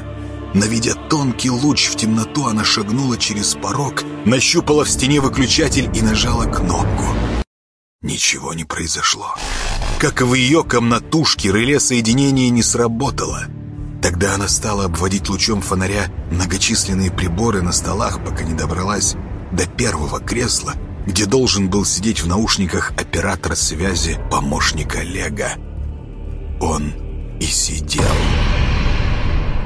Наведя тонкий луч в темноту, она шагнула через порог, нащупала в стене выключатель и нажала кнопку. Ничего не произошло. Как в ее комнатушке, реле соединения не сработало. Тогда она стала обводить лучом фонаря многочисленные приборы на столах, пока не добралась до первого кресла, где должен был сидеть в наушниках оператор связи помощник Олега. Он и сидел.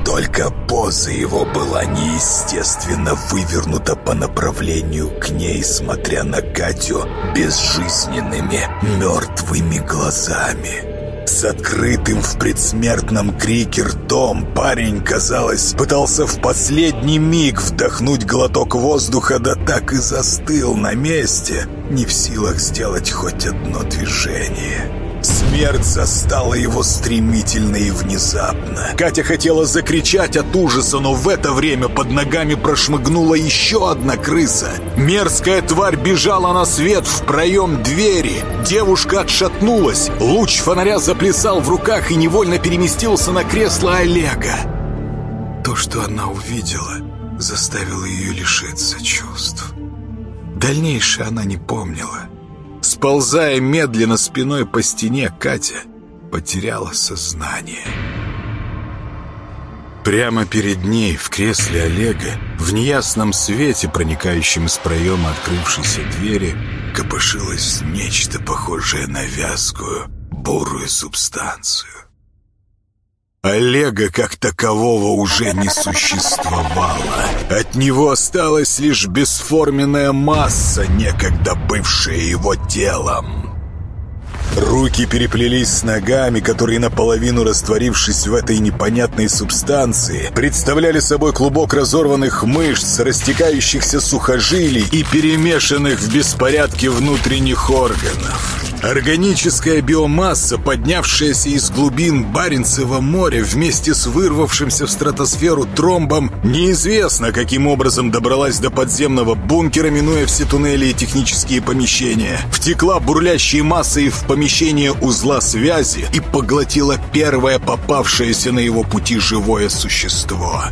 Только поза его была неестественно вывернута по направлению к ней, смотря на Катю безжизненными, мертвыми глазами. С открытым в предсмертном крике ртом парень, казалось, пытался в последний миг вдохнуть глоток воздуха, да так и застыл на месте, не в силах сделать хоть одно движение. Смерть застала его стремительно и внезапно. Катя хотела закричать от ужаса, но в это время под ногами прошмыгнула еще одна крыса. Мерзкая тварь бежала на свет в проем двери. Девушка отшатнулась. Луч фонаря заплясал в руках и невольно переместился на кресло Олега. То, что она увидела, заставило ее лишиться чувств. Дальнейшее она не помнила. Сползая медленно спиной по стене, Катя потеряла сознание. Прямо перед ней, в кресле Олега, в неясном свете, проникающем из проема открывшейся двери, копошилось нечто похожее на вязкую, бурую субстанцию. Олега как такового уже не существовало. От него осталась лишь бесформенная масса, некогда бывшая его телом. Руки переплелись с ногами, которые, наполовину растворившись в этой непонятной субстанции, представляли собой клубок разорванных мышц, растекающихся сухожилий и перемешанных в беспорядке внутренних органов. Органическая биомасса, поднявшаяся из глубин Баренцева моря вместе с вырвавшимся в стратосферу тромбом, неизвестно, каким образом добралась до подземного бункера, минуя все туннели и технические помещения, втекла бурлящей массой в помещение узла связи и поглотила первое попавшееся на его пути живое существо.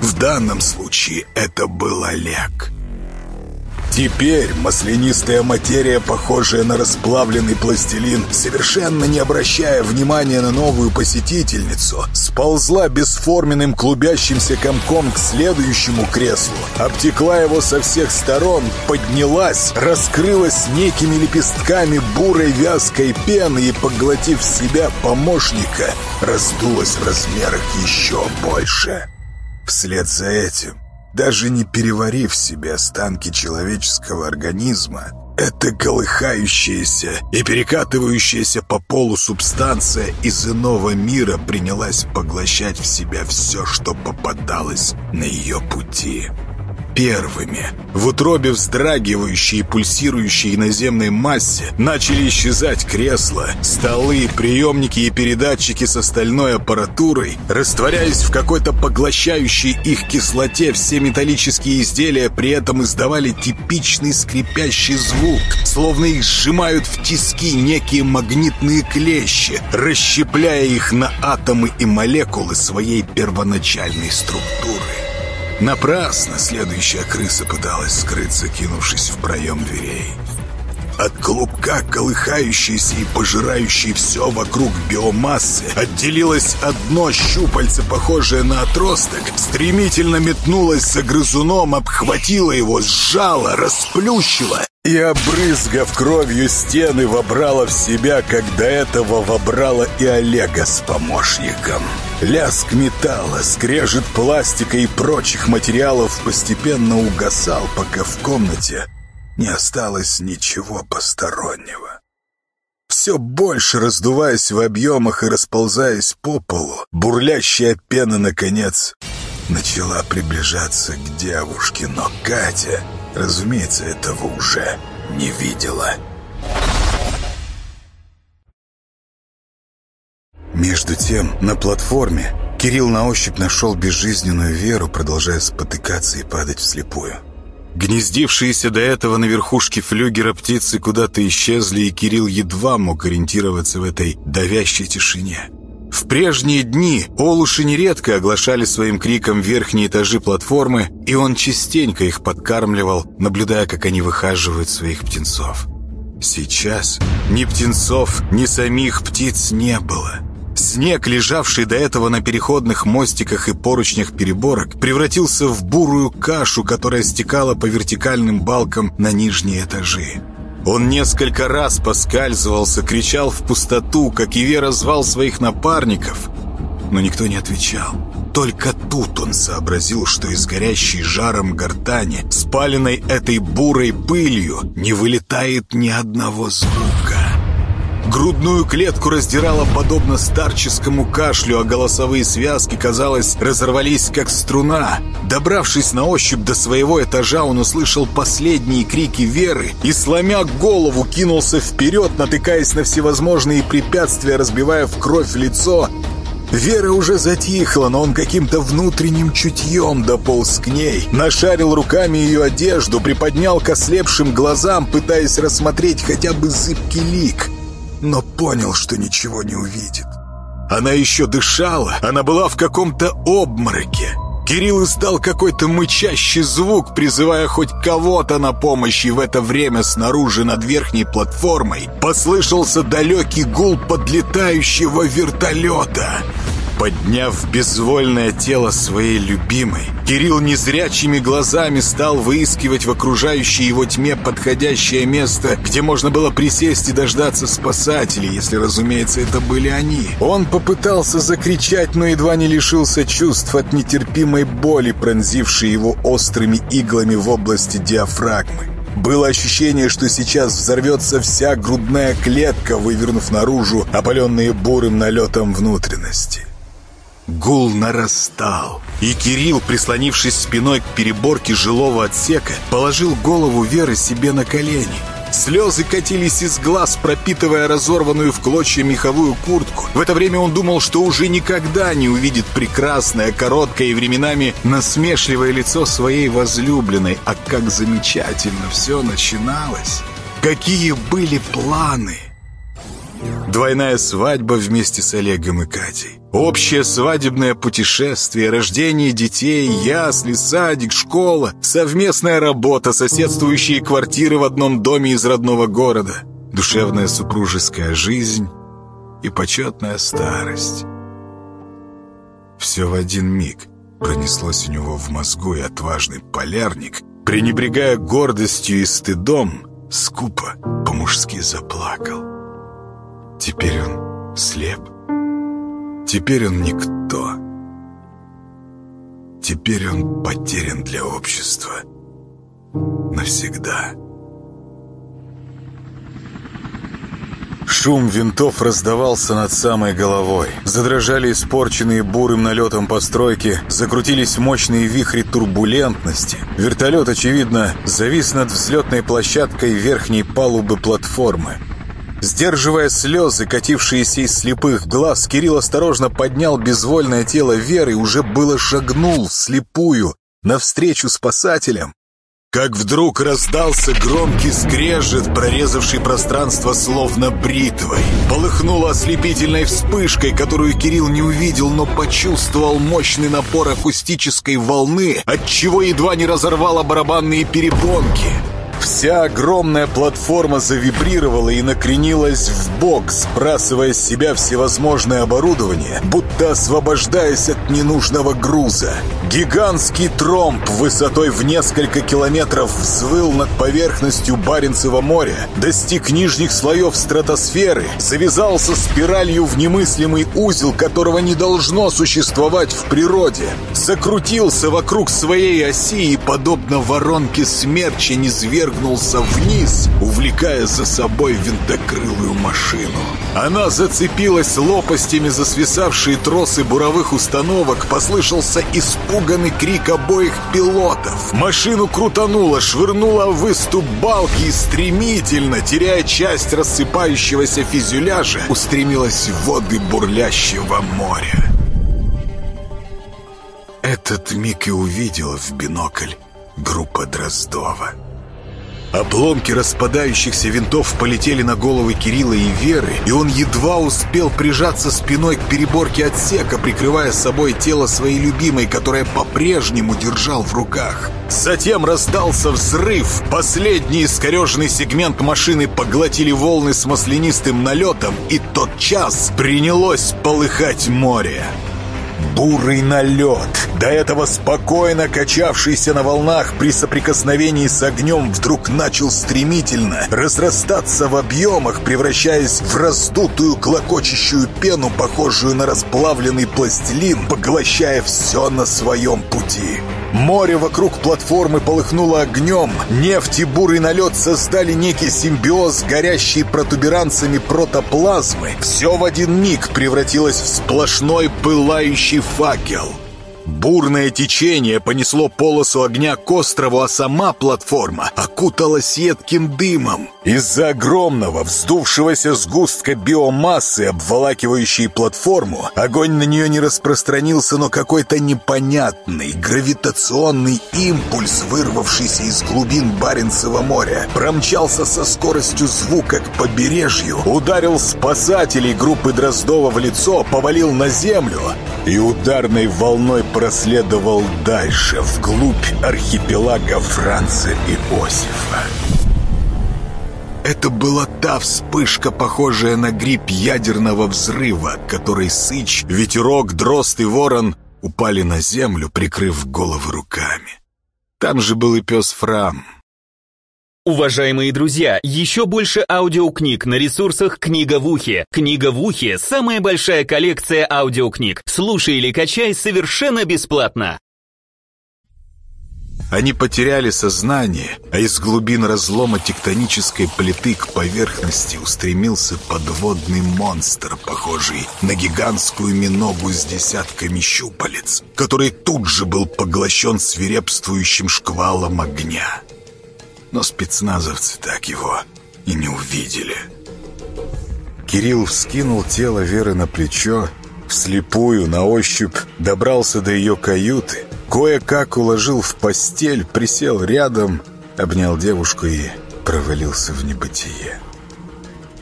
В данном случае это был Олег. Теперь маслянистая материя, похожая на расплавленный пластилин, совершенно не обращая внимания на новую посетительницу, сползла бесформенным клубящимся комком к следующему креслу, обтекла его со всех сторон, поднялась, раскрылась некими лепестками бурой вязкой пены и, поглотив себя помощника, раздулась в размерах еще больше. Вслед за этим даже не переварив в себе останки человеческого организма, эта колыхающаяся и перекатывающаяся по полу субстанция из иного мира принялась поглощать в себя все, что попадалось на ее пути первыми. В утробе вздрагивающей и пульсирующей наземной массе начали исчезать кресла, столы, приемники и передатчики с остальной аппаратурой, растворяясь в какой-то поглощающей их кислоте, все металлические изделия при этом издавали типичный скрипящий звук, словно их сжимают в тиски некие магнитные клещи, расщепляя их на атомы и молекулы своей первоначальной структуры. Напрасно следующая крыса пыталась скрыться, кинувшись в проем дверей. От клубка, колыхающейся и пожирающей все вокруг биомассы, отделилось одно щупальце, похожее на отросток, стремительно метнулось за грызуном, обхватило его, сжало, расплющило и, обрызгав кровью стены, вобрала в себя, как до этого вобрала и Олега с помощником. Лязг металла, скрежет пластика и прочих материалов постепенно угасал, пока в комнате не осталось ничего постороннего. Все больше раздуваясь в объемах и расползаясь по полу, бурлящая пена, наконец, начала приближаться к девушке, но Катя Разумеется, этого уже не видела. Между тем, на платформе Кирилл на ощупь нашел безжизненную Веру, продолжая спотыкаться и падать вслепую. Гнездившиеся до этого на верхушке флюгера птицы куда-то исчезли, и Кирилл едва мог ориентироваться в этой давящей тишине. В прежние дни олуши нередко оглашали своим криком верхние этажи платформы, и он частенько их подкармливал, наблюдая, как они выхаживают своих птенцов. Сейчас ни птенцов, ни самих птиц не было. Снег, лежавший до этого на переходных мостиках и поручнях переборок, превратился в бурую кашу, которая стекала по вертикальным балкам на нижние этажи. Он несколько раз поскальзывался, кричал в пустоту, как и Вера звал своих напарников, но никто не отвечал. Только тут он сообразил, что из горящей жаром гортани, спаленной этой бурой пылью, не вылетает ни одного звука. Грудную клетку раздирало подобно старческому кашлю, а голосовые связки, казалось, разорвались как струна. Добравшись на ощупь до своего этажа, он услышал последние крики Веры и, сломя голову, кинулся вперед, натыкаясь на всевозможные препятствия, разбивая в кровь лицо. Вера уже затихла, но он каким-то внутренним чутьем дополз к ней, нашарил руками ее одежду, приподнял к ослепшим глазам, пытаясь рассмотреть хотя бы зыбкий лик — но понял, что ничего не увидит. Она еще дышала, она была в каком-то обмороке. Кирилл издал какой-то мычащий звук, призывая хоть кого-то на помощь, и в это время снаружи над верхней платформой послышался далекий гул подлетающего вертолета. Подняв безвольное тело своей любимой, Кирилл незрячими глазами стал выискивать в окружающей его тьме подходящее место, где можно было присесть и дождаться спасателей, если, разумеется, это были они. Он попытался закричать, но едва не лишился чувств от нетерпимой боли, пронзившей его острыми иглами в области диафрагмы. Было ощущение, что сейчас взорвется вся грудная клетка, вывернув наружу опаленные бурым налетом внутренности. Гул нарастал, и Кирилл, прислонившись спиной к переборке жилого отсека, положил голову Веры себе на колени. Слезы катились из глаз, пропитывая разорванную в клочья меховую куртку. В это время он думал, что уже никогда не увидит прекрасное, короткое и временами насмешливое лицо своей возлюбленной. А как замечательно все начиналось! Какие были планы! Двойная свадьба вместе с Олегом и Катей. Общее свадебное путешествие, рождение детей, ясли, садик, школа, совместная работа, соседствующие квартиры в одном доме из родного города, душевная супружеская жизнь и почетная старость. Все в один миг пронеслось у него в мозгу, и отважный полярник, пренебрегая гордостью и стыдом, скупо по-мужски заплакал. Теперь он слеп. Теперь он никто. Теперь он потерян для общества. Навсегда. Шум винтов раздавался над самой головой. Задрожали испорченные бурым налетом постройки, закрутились мощные вихри турбулентности. Вертолет, очевидно, завис над взлетной площадкой верхней палубы платформы. Сдерживая слезы, катившиеся из слепых глаз, Кирилл осторожно поднял безвольное тело Веры и уже было шагнул вслепую навстречу спасателям. Как вдруг раздался громкий скрежет, прорезавший пространство словно бритвой. Полыхнуло ослепительной вспышкой, которую Кирилл не увидел, но почувствовал мощный напор акустической волны, отчего едва не разорвало барабанные перепонки. Вся огромная платформа завибрировала и накренилась в бок, сбрасывая с себя всевозможное оборудование, будто освобождаясь от ненужного груза. Гигантский тромб высотой в несколько километров взвыл над поверхностью Баренцева моря, достиг нижних слоев стратосферы, завязался спиралью в немыслимый узел, которого не должно существовать в природе, закрутился вокруг своей оси и, подобно воронке смерча, низвергнулся ввергнулся вниз, увлекая за собой винтокрылую машину. Она зацепилась лопастями за свисавшие тросы буровых установок, послышался испуганный крик обоих пилотов. Машину крутануло, швырнуло в выступ балки и стремительно, теряя часть рассыпающегося фюзеляжа, устремилась в воды бурлящего моря. Этот миг и увидела в бинокль группа Дроздова. Обломки распадающихся винтов полетели на головы Кирилла и Веры, и он едва успел прижаться спиной к переборке отсека, прикрывая собой тело своей любимой, которая по-прежнему держал в руках. Затем раздался взрыв. Последний искореженный сегмент машины поглотили волны с маслянистым налетом, и тот час принялось полыхать море. Бурый налет, до этого спокойно качавшийся на волнах при соприкосновении с огнем, вдруг начал стремительно разрастаться в объемах, превращаясь в раздутую клокочущую пену, похожую на расплавленный пластилин, поглощая все на своем пути. Море вокруг платформы полыхнуло огнем. Нефть и бурый налет создали некий симбиоз, горящий протуберанцами протоплазмы. Все в один миг превратилось в сплошной пылающий факел. Бурное течение понесло полосу огня к острову, а сама платформа окуталась едким дымом. Из-за огромного, вздувшегося сгустка биомассы, обволакивающей платформу, огонь на нее не распространился, но какой-то непонятный гравитационный импульс, вырвавшийся из глубин Баренцева моря, промчался со скоростью звука к побережью, ударил спасателей группы Дроздова в лицо, повалил на землю и ударной волной проследовал дальше, вглубь архипелага Франца Иосифа. Это была та вспышка, похожая на гриб ядерного взрыва, которой Сыч, Ветерок, Дрозд и Ворон упали на землю, прикрыв головы руками. Там же был и пес Фрам. Уважаемые друзья, еще больше аудиокниг на ресурсах «Книга в ухе». «Книга в ухе» — самая большая коллекция аудиокниг. Слушай или качай совершенно бесплатно. Они потеряли сознание, а из глубин разлома тектонической плиты к поверхности устремился подводный монстр, похожий на гигантскую миногу с десятками щупалец, который тут же был поглощен свирепствующим шквалом огня. Но спецназовцы так его и не увидели. Кирилл вскинул тело Веры на плечо, вслепую, на ощупь, добрался до ее каюты, кое-как уложил в постель, присел рядом, обнял девушку и провалился в небытие.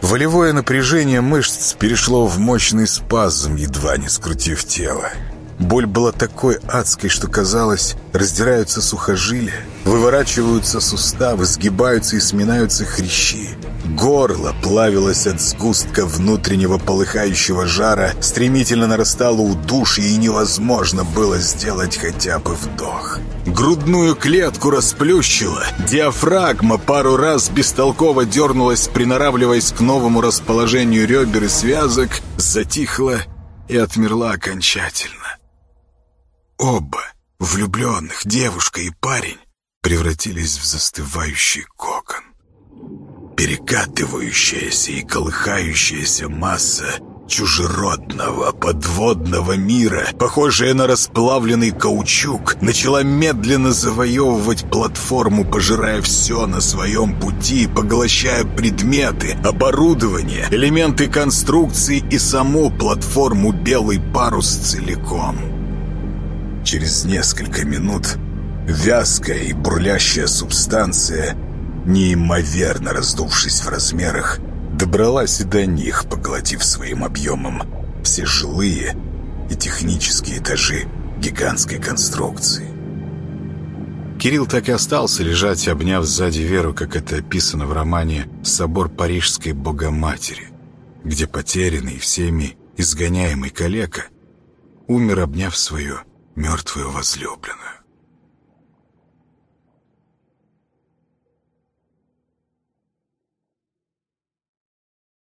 Волевое напряжение мышц перешло в мощный спазм, едва не скрутив тело. Боль была такой адской, что казалось, раздираются сухожилия, выворачиваются суставы, сгибаются и сминаются хрящи. Горло плавилось от сгустка внутреннего полыхающего жара, стремительно нарастало удушье, и невозможно было сделать хотя бы вдох. Грудную клетку расплющило, диафрагма пару раз бестолково дернулась, приноравливаясь к новому расположению ребер и связок, затихла и отмерла окончательно. Оба, влюбленных, девушка и парень, превратились в застывающий кокон. Перекатывающаяся и колыхающаяся масса чужеродного подводного мира, похожая на расплавленный каучук, начала медленно завоевывать платформу, пожирая все на своем пути, поглощая предметы, оборудование, элементы конструкции и саму платформу «Белый парус» целиком. Через несколько минут вязкая и бурлящая субстанция, неимоверно раздувшись в размерах, добралась и до них, поглотив своим объемом все жилые и технические этажи гигантской конструкции. Кирилл так и остался лежать, обняв сзади Веру, как это описано в романе «Собор Парижской Богоматери», где потерянный всеми изгоняемый калека умер, обняв свое мертвую возлюбленную.